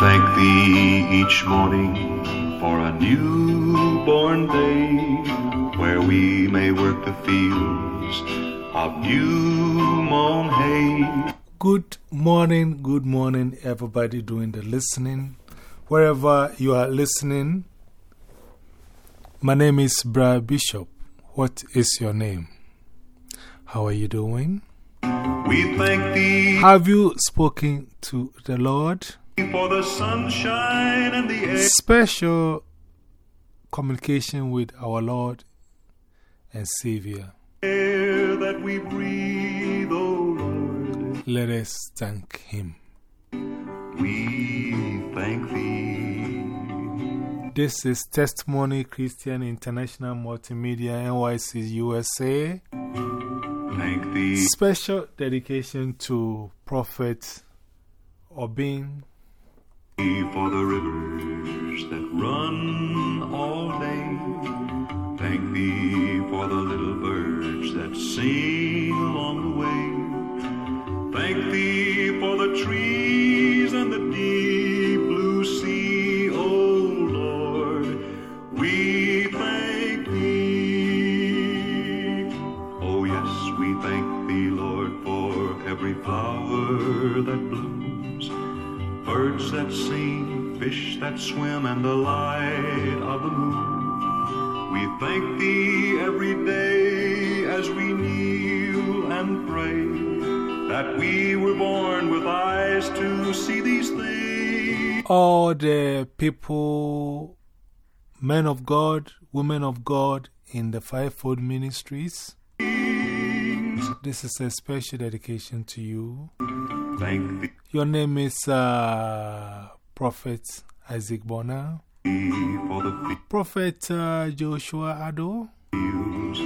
thank thee each morning for a newborn day where we may work the fields of new mown hay. Good morning, good morning, everybody doing the listening. Wherever you are listening, my name is Brad Bishop. What is your name? How are you doing? We thank thee Have you spoken to the Lord? For the sunshine and the air. Special communication with our Lord and Savior. that we breathe, O Lord. Let us thank Him. We thank thee. This is Testimony Christian International Multimedia NYC USA. Thank thee Special dedication to Prophet Obin for the rivers that run all day. Thank thee for the little birds that sing along the way. Thank thee for the trees and the deep that swim, and the light of the moon. We thank thee every day as we kneel and pray that we were born with eyes to see these things. all the people, men of God, women of God in the fivefold ministries. This is a special dedication to you. Thank thee Your name is uh, Prophet Isaac Bonner, Prophet uh, Joshua Ado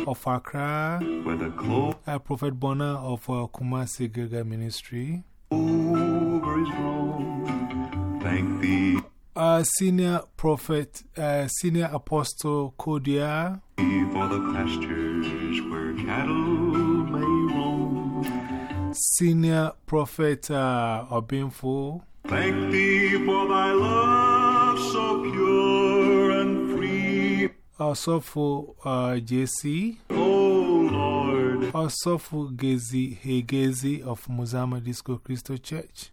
of Accra, where the clover uh, Prophet Bonner of uh, Kumasi Gilgal Ministry, is grown. Thank thee. Uh, Senior Prophet, uh, Senior Apostle Kodia. for the pastures where cattle may roam. Senior Prophet uh, Obinfo, Thank thee for thy love so pure and free, also for uh, JC, O Lord. also for Gezi Hegezi of Musama Disco Christo Church,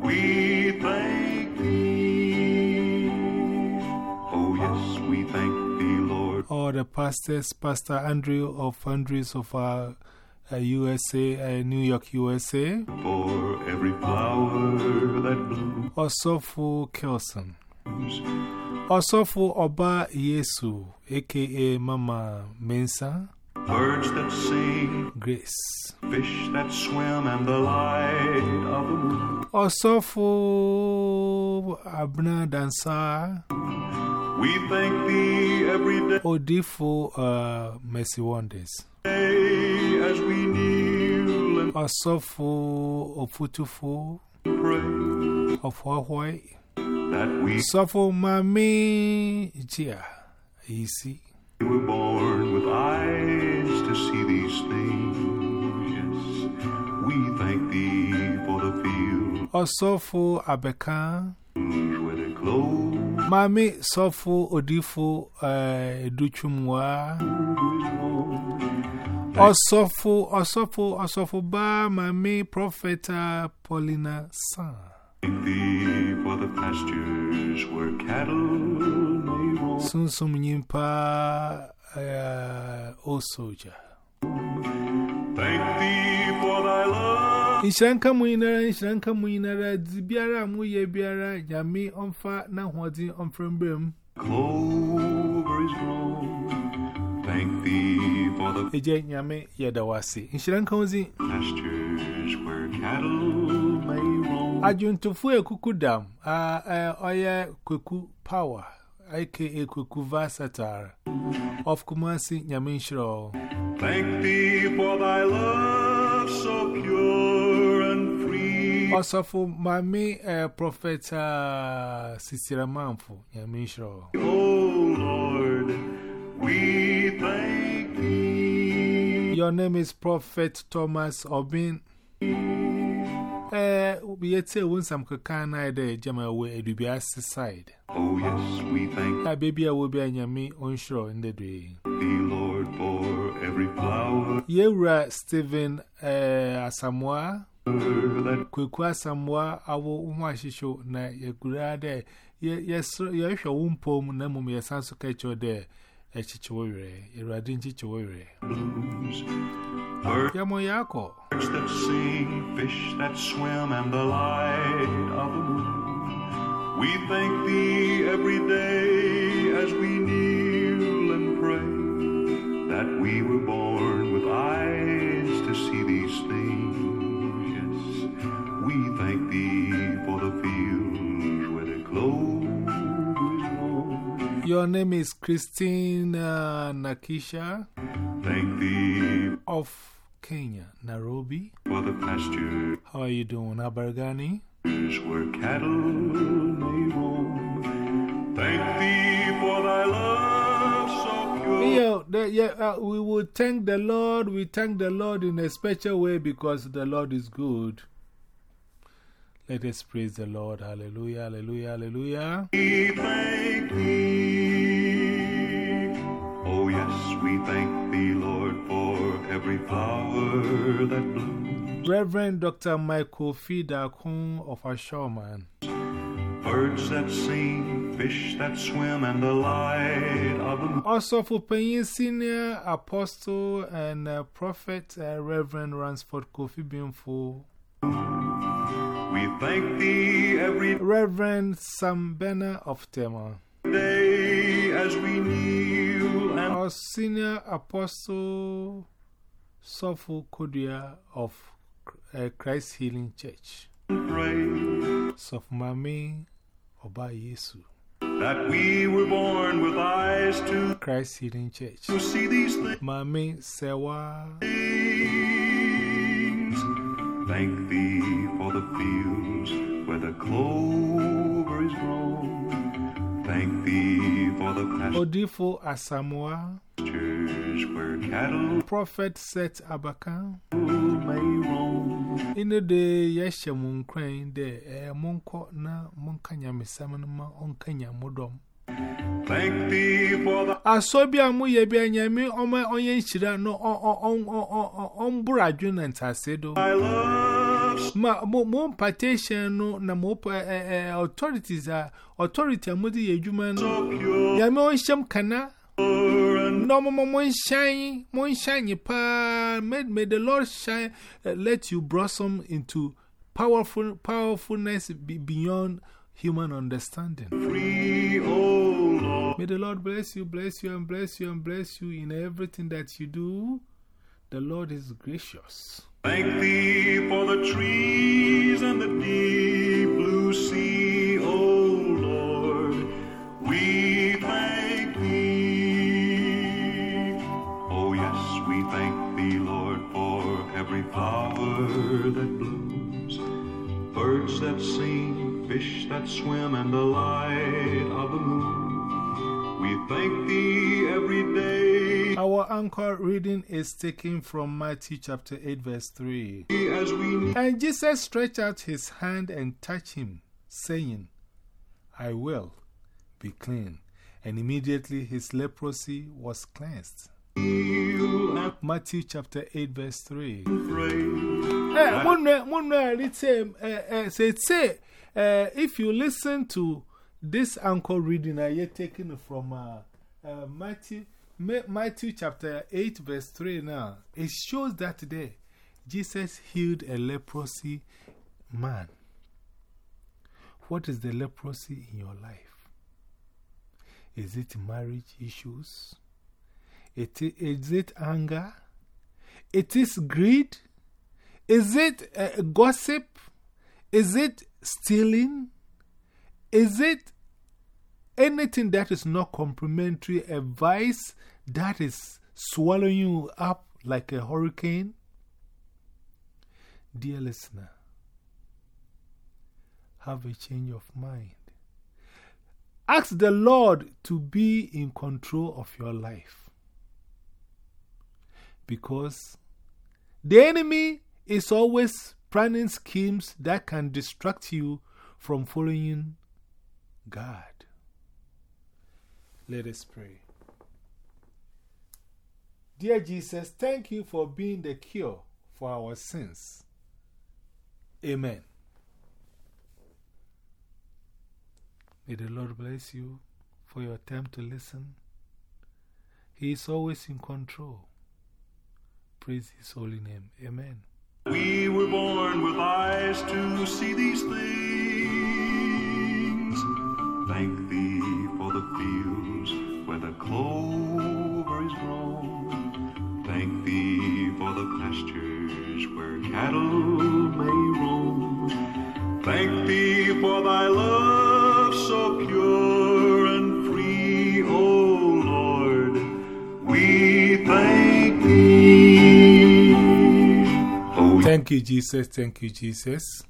We thank thee. Oh, yes, we thank thee, Lord. all the pastors, Pastor Andrew of Andrews of uh, uh, USA, uh, New York, USA, For every flower that blooms, also for Kelson, also for Oba Yesu, aka Mama Mensa, birds that sing, Grace. fish that swim, and the light of the moon. Also for Abna Dansa, We thank thee every day Odifo uh, Mercy Wonders. as we kneel and Also for Ofutufo pray of Hawaii. That we for Mami Jia, easy. were born with eyes to see these things. Yes, we thank thee for the fields Also for Abeka, where the clover Mami Sofo Odifo Duchumwa. is grown. Also for, also for, Ba Mami Prophet Paulina San. Thank thee for the pastures where cattle may roam. Soon some Yimpa uh, O Soldier. Thank thee for thy love. Inshanka Muinara, Inshanka Muinara, Zibiara Muye Biara, Yami Omfa, Nahwadi Omfrembrim. Clover is grown. Thank thee for the Eje Yami Yadawasi. Inshanka Uzi, pastures where cattle may roam. Ajuntufu Kuku Dam, uh, Oya Kuku Power, aka Kuku Vasatar, of Kumasi Yaminshro. Thank thee for thy love so pure and free. Also for Mami uh, Prophet uh, Sisira Manfu, Yaminshro. O Lord, we thank thee. Your name is Prophet Thomas Obin. Eh, we had say when some can I de Jama away at the side. Oh, yes, we thank Ah, baby, I will be on your me onshore in the day. thee, Lord, for every flower Yewra Stephen eh, Asamoah, that Kwekwa Asamoah, I will washisho na Yakura there. Yes, yes, your womb poem, Namum, your son's catch your there. A chichore, a radin chichore. blooms. Birds Yamo Yako. that sing, fish that swim, and the light of the moon. We thank thee every day as we kneel and pray that we were born with eyes to see these things. Yes, we thank thee for the fields where the clover is grown. Your name is Christine uh, Nakisha Thank thee of Kenya, Nairobi. For the pastures How are you doing, Abargani? where cattle may roam. Thank thee for thy love so pure. Yeah, the, yeah uh, we will thank the Lord. We thank the Lord in a special way because the Lord is good. Let us praise the Lord. Hallelujah, hallelujah, hallelujah. We thank thee. Oh, yes, we thank thee, Lord, for every flower that blooms. Reverend Dr. Michael Fidakun of Ashoreman. Birds that sing, fish that swim, and the light of the moon. Also for Penny Senior Apostle and uh, Prophet uh, Reverend Ransford Kofi Binfo. We thank thee every Reverend Sam Benner of Tema. day as we kneel and Our Senior Apostle Sopho Kodia of uh, Christ Healing Church. Mami Oba Yesu. that we were born with eyes to Christ Healing Church. see these things. Mami Sewa. Thank thee for the fields where the clover is grown. Thank thee for the Odifo Asamoah. pastures where cattle Prophet Set Abakan. may roam. In the day, yes, you moon crying there, a monko na monkanya misaman ma onkanya modom. Thank thee for the I saw be a muye be a yami on my own shira no on on on Buradjun and Tasedo. I love Ma mo mo partition no na mo authorities are authority amudi yejuman. so pure Yami on sham kana. No, mo mo shine, mo shine pa. May, may the Lord shine, uh, let you blossom into powerful powerfulness be beyond human understanding. free, O Lord. May the Lord bless you, bless you, and bless you, and bless you in everything that you do. The Lord is gracious. Thank thee for the trees Our anchor reading is taken from Matthew chapter 8, verse 3. And Jesus stretched out his hand and touched him, saying, I will be clean. And immediately his leprosy was cleansed. Matthew chapter 8, verse 3. pray. Eh, one way- one say, eh, eh, say, say, eh, if you listen to this anchor reading, I uh, taken from uh, uh, Matthew, Ma Matthew chapter 8, verse 3 now, it shows that today Jesus healed a leprosy man. What is the leprosy in your life? Is it marriage issues? It, is it anger? It is greed? Is it uh, gossip? Is it stealing? Is it anything that is not complimentary advice that is swallowing you up like a hurricane? Dear listener, have a change of mind. Ask the Lord to be in control of your life. Because the enemy is always planning schemes that can distract you from following God. Let us pray. Dear Jesus, thank you for being the cure for our sins. Amen. May the Lord bless you for your time to listen. He is always in control. Praise His holy name. Amen. We were born with eyes to see these things. Where the clover is grown. Thank thee for the pastures where cattle may roam. Thank thee for thy love so pure and free, O Lord. We thank thee. Thank you, Jesus. Thank you, Jesus.